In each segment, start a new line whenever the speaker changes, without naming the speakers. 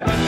Take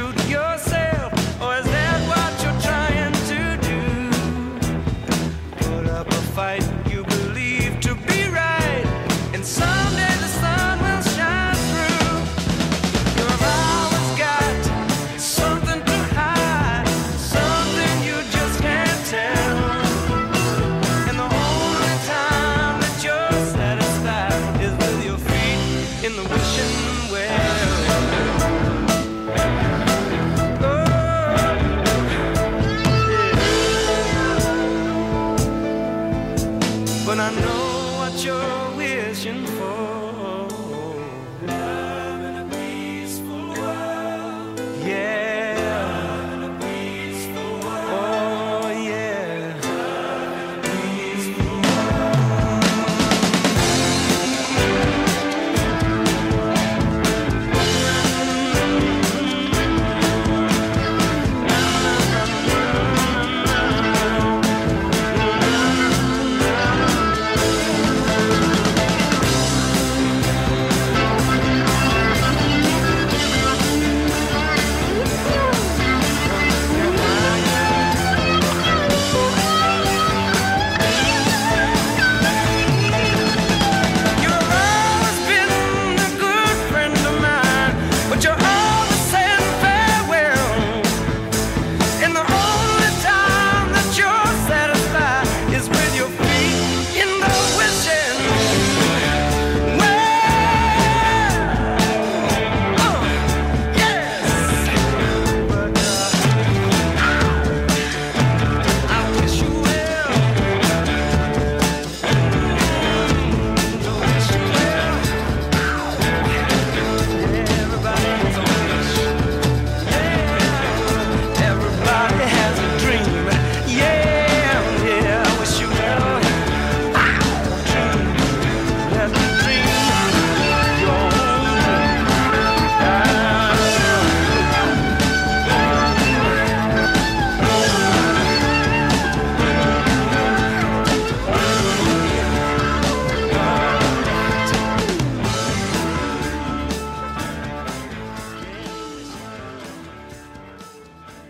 fight you believe to be right. And someday the sun will shine through. You've always got something to hide, something you just can't tell. And the only time that you're satisfied is with your feet in the wishing. I know what you're wishing for.